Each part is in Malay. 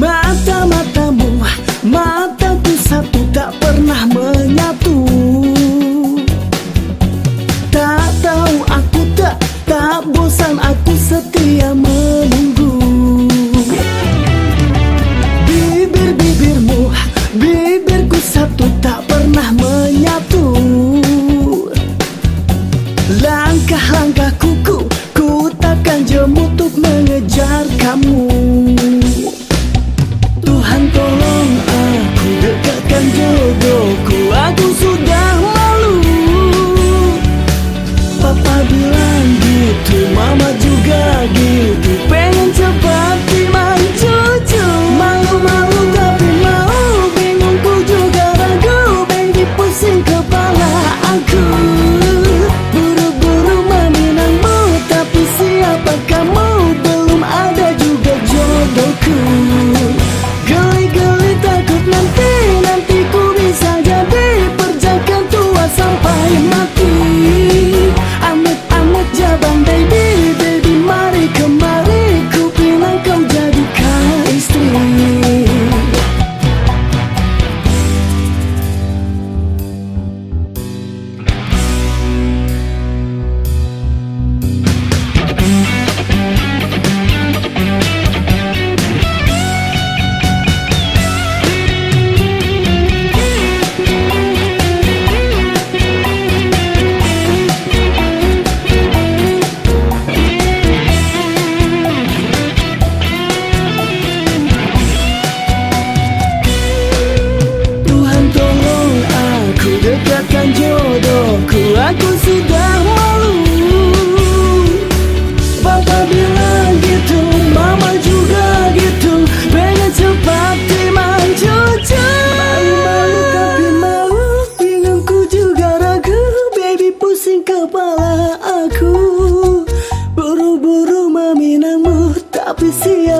Mata-matamu, mataku satu tak pernah menyatu. Tak tahu aku tak, tak bosan aku setia Apabila gitu Mama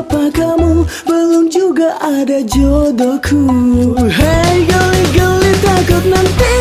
siapa kamu Belum juga ada jodohku. Hey geli geli takut nanti.